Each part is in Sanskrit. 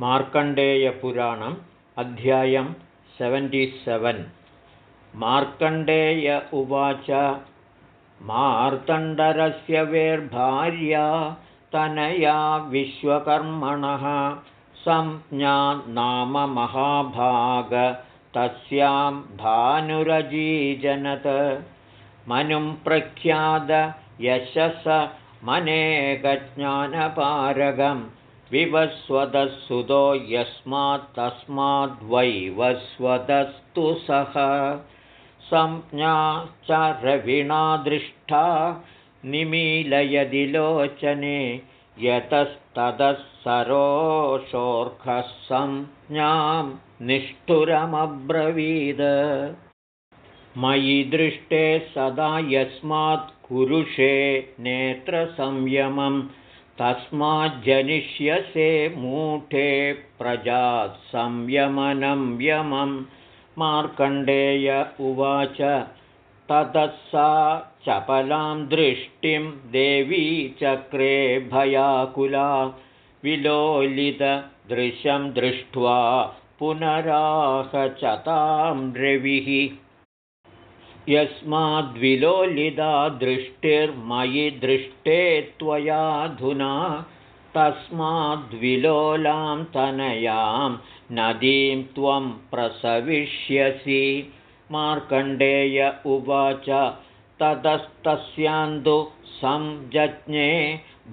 मार्कण्डेयपुराणम् अध्यायं सेवेन्। मार्कण्डेय उवाच मार्तण्डरस्य वेर्भार्या तनया विश्वकर्मणः संज्ञा नाम महाभाग तस्यां भानुरजीजनत। मनुं प्रख्यातयशस मनेकज्ञानपारगम् विवस्वतः यस्मात्तस्माद्वैवस्वतस्तु सः। संज्ञा च रविणा दृष्टा निमीलयदि लोचने यतस्ततः सरोषोऽर्खः संज्ञां निष्ठुरमब्रवीद। मयि दृष्टे सदा यस्मात् कुरुषे नेत्रसंयमम् तस्माज्जनिष्यसे मूठे प्रजात् संयमनं व्यमं मार्कण्डेय उवाच ततः सा चपलां दृष्टिं देवी चक्रे भयाकुला। विलोलितदृशं दृष्ट्वा पुनराहचतां रविः यस्माद्विलोलिता दृष्टिर्मयि दृष्टे त्वयाधुना तस्माद्विलोलां तनयां नदीं त्वं प्रसविष्यसि। मार्कण्डेय उवाच ततस्तस्यान्दु संजज्ञे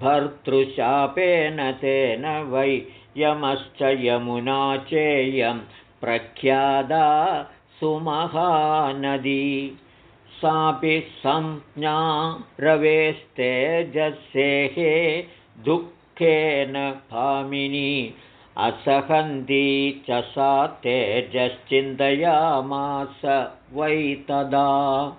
भर्तृशापेन तेन वै यमश्च यमुना चेयं प्रख्यादा सुमहानदी। सापि संज्ञा रवेस्तेजसेः दुःखेन भामिनी। असहन्ती च सा तेजश्चिन्तयामास वै तदा।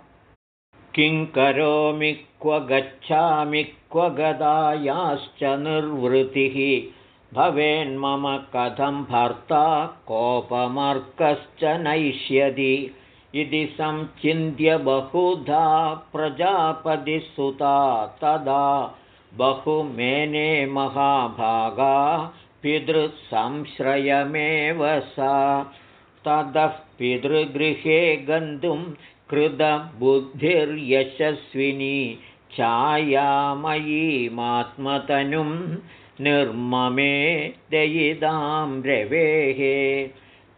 किं करोमि क्व गच्छामि क्व गदायाश्च निर्वृतिः भवेन्मम कथं भर्ता कोपमर्कश्च नैष्यति। इति संचिन्त्य बहुधा प्रजापतिसुता तदा बहुमेने महाभागा पितृसंश्रयमेव सा। ततः पितृगृहे गन्तुं कृतबुद्धिर्यशस्विनी। छायामयीमात्मतनुं निर्ममे दयितां रवेः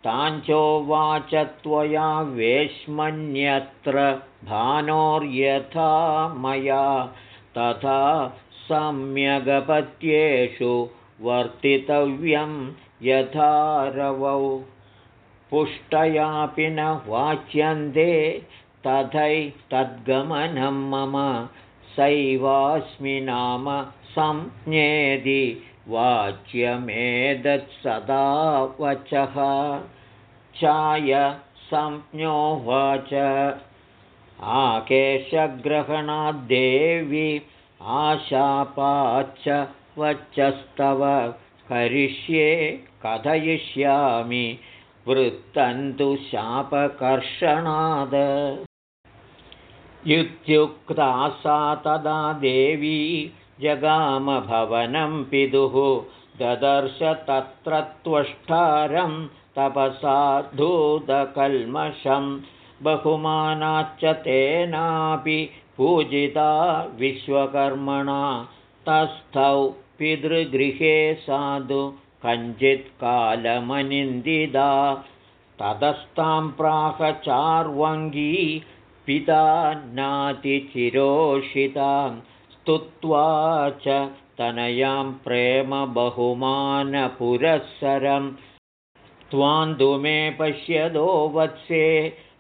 ताञ्चोवाच त्वया वेश्मन्यत्र भानोर्यथा मया। तथा सम्यगपत्येषु वर्तितव्यं यथा रवौ पुष्टयापि न वाच्यन्ते तथैतद्गमनं मम सैवास्मि नाम संज्ञेदि वाच्यमेतत्सदा वचः। चाय संज्ञोवाच आकेशग्रहणाद्देवी आशापाच्च वचस्तव। करिष्ये कथयिष्यामि। वृत्तन्तु शापकर्षणाद इत्युक्ता सा तदा देवी जगामभवनं पितुः ददर्श तत्र त्वष्टारं तपसा धूतकल्मषं बहुमानाच्च तेनापि पूजिता विश्वकर्मणा तस्थौ पितृगृहे साधु कञ्चित्कालमनिन्दिदा ततस्तां प्राहचार्वङ्गी पिता नातिचिरोषितां स्तुत्वा च तनयां प्रेमबहुमानपुरःसरं त्वान्दु मे पश्यदो वत्से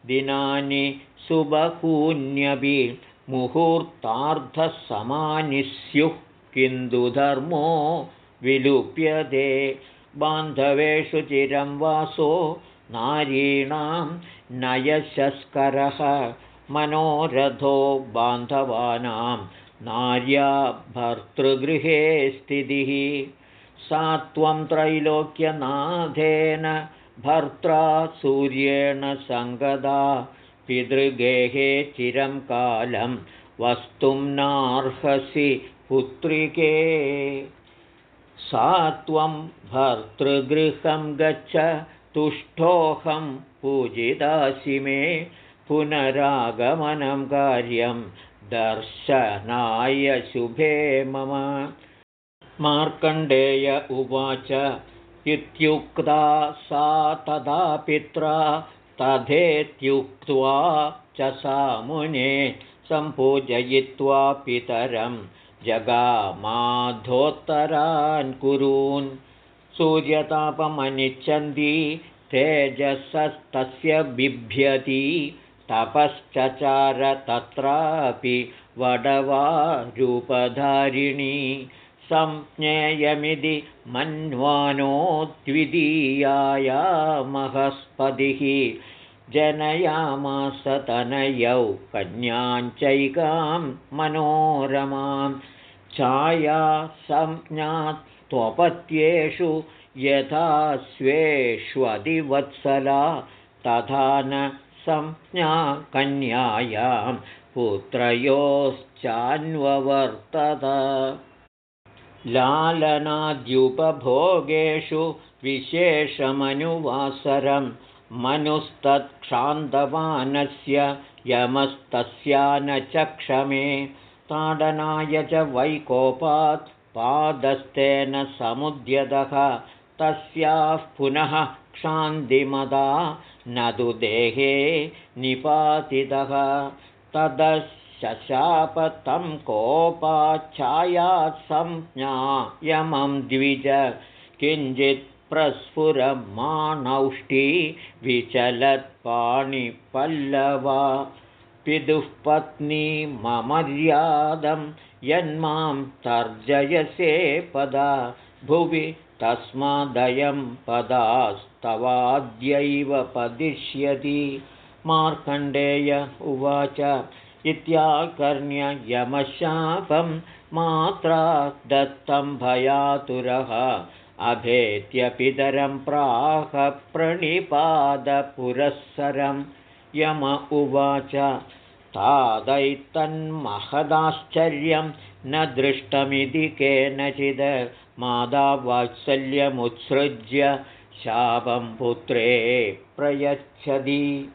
दिनानि सुबहून्यपि मुहूर्तार्धसमानि स्युः किन्तु धर्मो विलुप्यते। बान्धवेषु चिरं वासो नारीणां नयशस्करः मनोरथो बान्धवानां नार्या भर्तृगृहे स्थितिः। सा त्वं त्रैलोक्यनाथेन भर्त्रा सूर्येण सङ्गदा पितृगेहे चिरं कालं वस्तुं नार्हसि पुत्रिके। सा त्वं भर्तृगृहं गच्छ तुष्टोऽहं पूजितासि मे पुनरागमनं कार्यं दर्शनाय शुभे मम। मार्कण्डेय उवाच इत्युक्ता सा तदा पित्रा तथेत्युक्त्वा च सा मुने सम्पूजयित्वा पितरं जगामाधोत्तरान् कुरून्। सूर्यतापमनिच्छन्ती तेजसस्तस्य बिभ्यति तपश्चचार तत्रापि वडवारूपधारिणी संज्ञेयमिति मन्वानो द्वितीयायामहस्पतिः जनयामासतनयौ कन्याञ्चैकां मनोरमां छाया संज्ञात् त्वपत्येषु यथा स्वेष्वधिवत्सला तथा न संज्ञा कन्यायां पुत्रयोश्चान्ववर्तत। लालनाद्युपभोगेषु विशेषमनुवासरं मनुस्तत्क्षान्तवानस्य यमस्तस्या न चक्षमे ताडनाय च वैकोपात् पादस्तेन समुद्यतः तस्याः पुनः क्षान्तिमदा न तु देहे निपातितः तदशशापतं कोपाच्छायात् संज्ञायमं द्विज। किञ्चित् प्रस्फुरमाणौष्टी विचलत्पाणिपल्लवा। पितुः पत्नी ममर्यादं यन्मां तर्जयसे पदा। भुवि तस्मादयं पदास्तवाद्यैव पदिष्यति। मार्कण्डेय उवाच इत्याकर्ण्य यमशापं मात्रा दत्तं भयातुरः। अभेत्य पितरं प्रणिपादपुरःसरं। यम उवाच तादैतन्महदाश्चर्यं न दृष्टमिति केनचिद् मादावात्सल्यमुत्सृज्य शापं पुत्रे प्रयच्छति।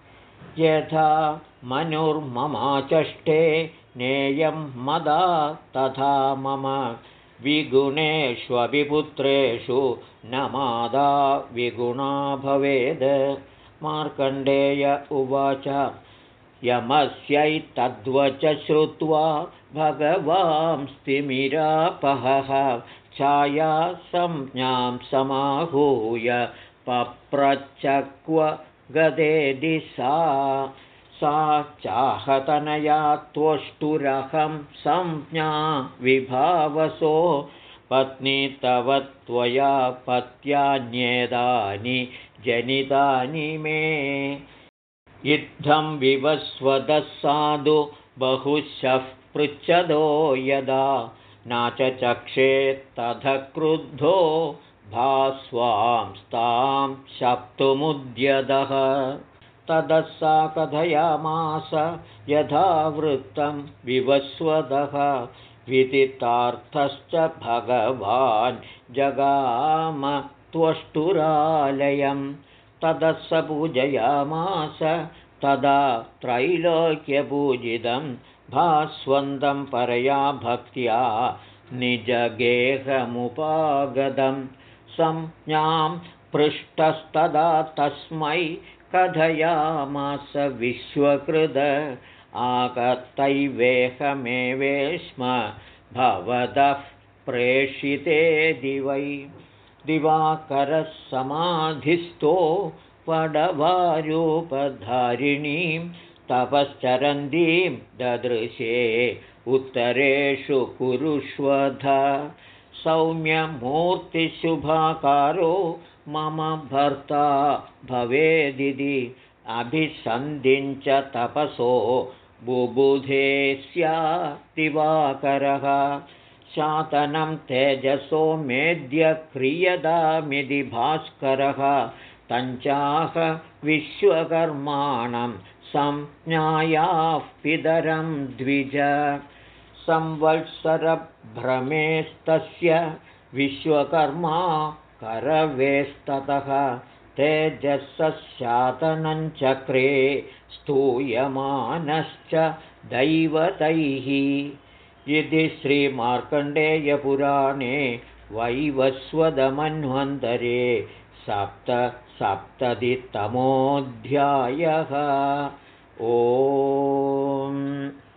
यथा मनुर्ममाचष्टे नेयं मदा तथा मम विगुणेष्वभिपुत्रेषु न मादा विगुणा भवेद्। मार्कण्डेय उवाच यमस्यैतद्वच श्रुत्वा भगवांस्तिमिरापहः छाया संज्ञां समाहूय पप्रचक्व दिशा। सा चाहतनया त्वष्टुरहं संज्ञा विभावसो। पत्नी तव त्वया पत्यान्येदानि जनितानि मे इत्थं विवस्वतः साधु बहुशः पृच्छदो यदा न चक्षेत्तथ क्रुद्धो भास्वांस्तां शप्तुमुद्यतः ततः सा कथयामास यथा वृत्तं विवस्वतः विदितार्थश्च भगवान् जगाम त्वष्टुरालयम् ततः स पूजयामास तदा त्रैलोक्यपूजितं भास्वन्दं परया भक्त्या निजगेहमुपागतं। संज्ञां पृष्टस्तदा तस्मै कथयामास विश्वकृद आगतैवेहमेवे स्म भवतः प्रेषिते दिवै दिवाकरः समाधिस्थो पडवारूपधारिणीं तपश्चरन्तीं ददृशे उत्तरेषु कुरुष्वध। सौम्यमूर्तिशुभाकारो मम भर्ता भवेदिति अभिसन्धिञ्च तपसो बुबुधे स्यादिवाकरः शातनं तेजसो मेद्य क्रियतामिति भास्करः तञ्चाह विश्वकर्माणं संज्ञायाः पितरं द्विज। संवत्सरभ्रमेस्तस्य विश्वकर्मा करवेस्ततः तेजःशातनञ्चक्रे स्तूयमानश्च दैवतैः इति श्रीमार्कण्डेयपुराणे वैवस्वदमन्वन्तरे सप्तसप्ततितमोऽध्यायः ओ